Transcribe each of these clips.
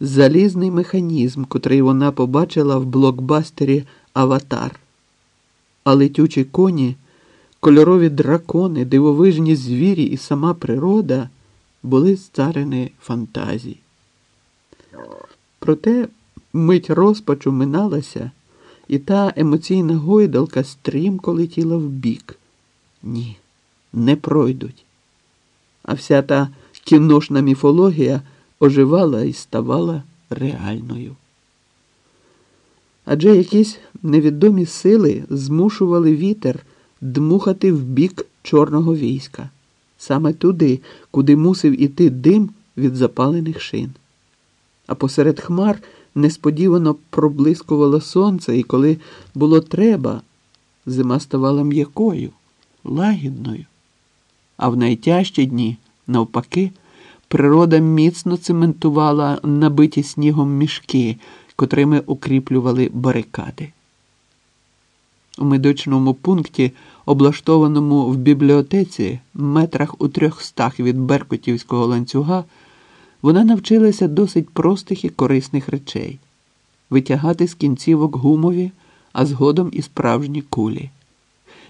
залізний механізм, котрий вона побачила в блокбастері Аватар. А летючі коні, кольорові дракони, дивовижні звірі і сама природа були царини фантазій. Проте мить розпачу миналася, і та емоційна гойдалка стрімко летіла вбік. Ні, не пройдуть. А вся та кіношна міфологія оживала і ставала реальною. Адже якісь невідомі сили змушували вітер дмухати в бік чорного війська, саме туди, куди мусив іти дим від запалених шин. А посеред хмар несподівано проблискувало сонце, і коли було треба, зима ставала м'якою, лагідною. А в найтяжчі дні, навпаки, природа міцно цементувала набиті снігом мішки, котрими укріплювали барикади. У медичному пункті, облаштованому в бібліотеці, метрах у трьохстах від Беркутівського ланцюга, вона навчилася досить простих і корисних речей витягати з кінцівок гумові, а згодом і справжні кулі,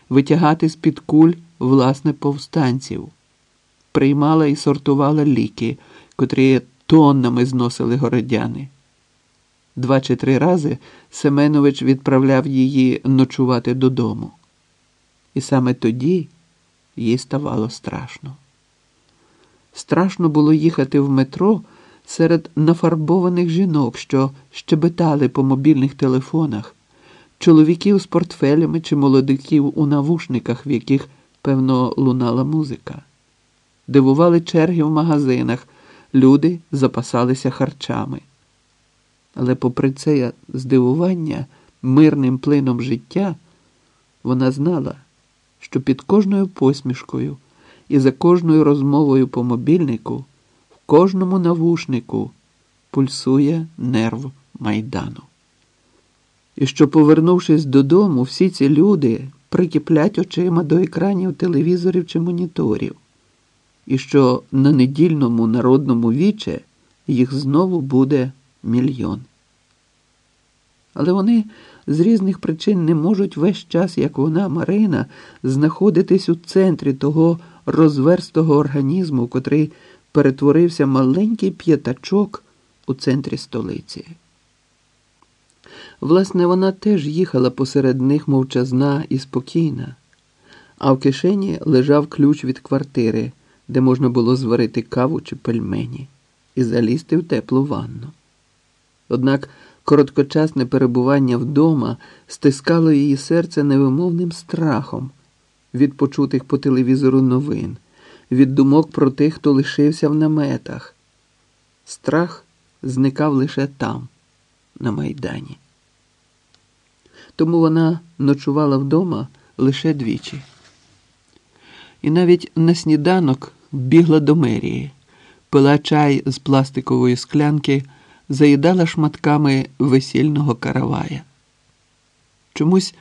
витягати з-під куль власне повстанців, приймала і сортувала ліки, котрі тоннами зносили городяни. Два чи три рази Семенович відправляв її ночувати додому. І саме тоді їй ставало страшно. Страшно було їхати в метро серед нафарбованих жінок, що щебетали по мобільних телефонах, чоловіків з портфелями чи молодиків у навушниках, в яких, певно, лунала музика. Дивували черги в магазинах, люди запасалися харчами. Але, попри це здивування мирним плином життя, вона знала, що під кожною посмішкою і за кожною розмовою по мобільнику, в кожному навушнику пульсує нерв майдану. І що, повернувшись додому, всі ці люди прикіплять очима до екранів телевізорів чи моніторів, і що на недільному народному віче їх знову буде мільйон. Але вони з різних причин не можуть весь час, як вона, Марина, знаходитись у центрі того розверстого організму, котрий перетворився маленький п'ятачок у центрі столиці. Власне, вона теж їхала посеред них мовчазна і спокійна, а в кишені лежав ключ від квартири, де можна було зварити каву чи пельмені і залізти в теплу ванну. Однак короткочасне перебування вдома стискало її серце невимовним страхом від почутих по телевізору новин, від думок про тих, хто лишився в наметах. Страх зникав лише там, на Майдані. Тому вона ночувала вдома лише двічі. І навіть на сніданок бігла до мерії, пила чай з пластикової склянки, заїдала шматками весільного каравая. Чомусь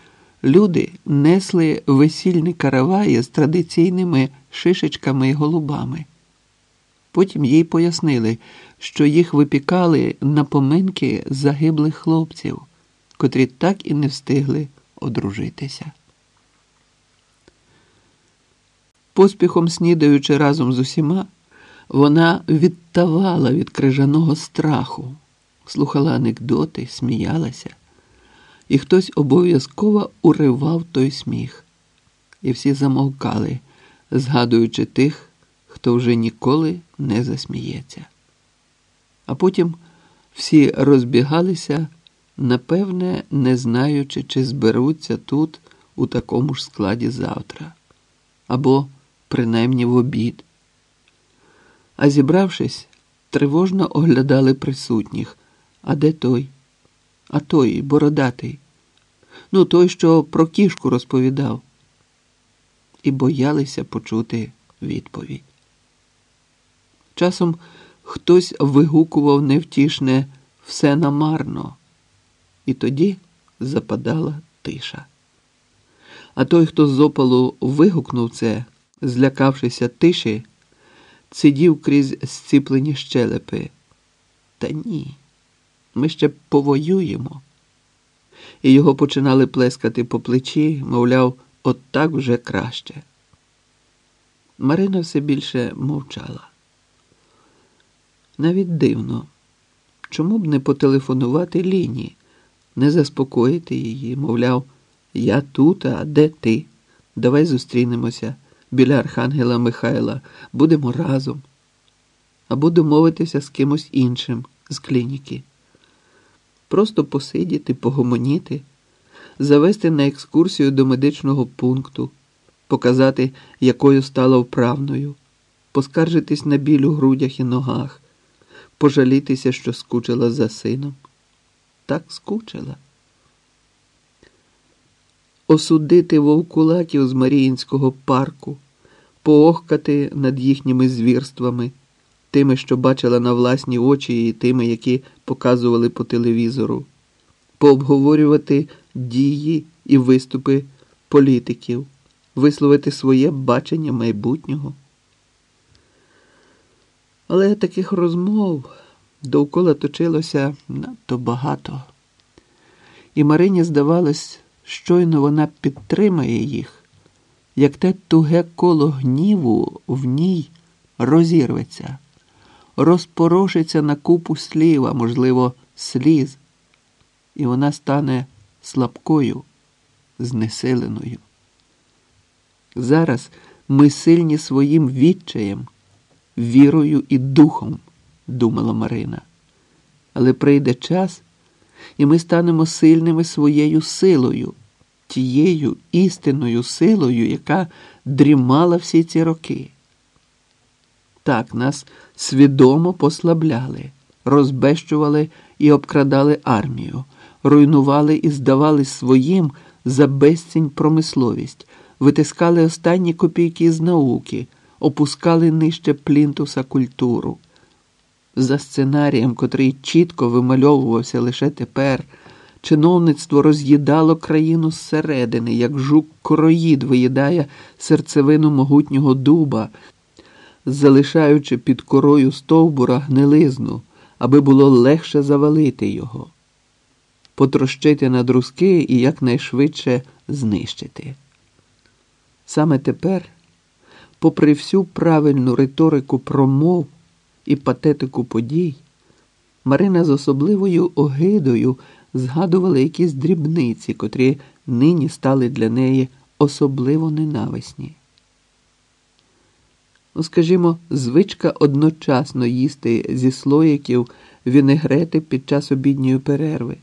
люди несли весільні караваї з традиційними шишечками і голубами. Потім їй пояснили, що їх випікали на поминки загиблих хлопців, котрі так і не встигли одружитися. Поспіхом снідаючи разом з усіма, вона відтавала від крижаного страху, слухала анекдоти, сміялася, і хтось обов'язково уривав той сміх, і всі замовкали, згадуючи тих, хто вже ніколи не засміється. А потім всі розбігалися, напевне, не знаючи, чи зберуться тут у такому ж складі завтра, або принаймні в обід. А зібравшись, тривожно оглядали присутніх. А де той? А той бородатий. Ну, той, що про кішку розповідав. І боялися почути відповідь. Часом хтось вигукував невтішне все намарно, і тоді западала тиша. А той, хто з опалу вигукнув це, злякавшися тиші, сидів крізь зціплені щелепи. Та ні, ми ще повоюємо. І його починали плескати по плечі, мовляв, от так вже краще. Марина все більше мовчала. Навіть дивно, чому б не потелефонувати Ліні, не заспокоїти її, мовляв, я тут, а де ти? Давай зустрінемося біля Архангела Михайла, будемо разом. Або домовитися з кимось іншим з клініки. Просто посидіти, погомоніти, завести на екскурсію до медичного пункту, показати, якою стала вправною, поскаржитись на біль у грудях і ногах, пожалітися, що скучила за сином. Так скучила. Осудити вовкулаків з Маріїнського парку, поохкати над їхніми звірствами, тими, що бачила на власні очі, і тими, які показували по телевізору, пообговорювати дії і виступи політиків, висловити своє бачення майбутнього. Але таких розмов довкола точилося надто багато, і Марині здавалось, щойно вона підтримає їх, як те туге коло гніву в ній розірветься, розпорошиться на купу слів, а можливо, сліз, і вона стане слабкою, знесиленою. Зараз ми сильні своїм відчаєм, вірою і духом, думала Марина. Але прийде час, і ми станемо сильними своєю силою, тією істинною силою, яка дрімала всі ці роки. Так, нас свідомо послабляли, розбещували і обкрадали армію, руйнували і здавали своїм за безцінь промисловість, витискали останні копійки з науки, опускали нижче плінтуса культуру. За сценарієм, котрий чітко вимальовувався лише тепер, чиновництво роз'їдало країну зсередини, як жук короїд виїдає серцевину могутнього дуба, залишаючи під корою стовбура гнилизну, аби було легше завалити його, потрощити на друзки і якнайшвидше знищити. Саме тепер, попри всю правильну риторику промов і патетику подій, Марина з особливою огидою згадувала якісь дрібниці, котрі нині стали для неї особливо ненависні. Ну, скажімо, звичка одночасно їсти зі слоїків вінегрети під час обідньої перерви.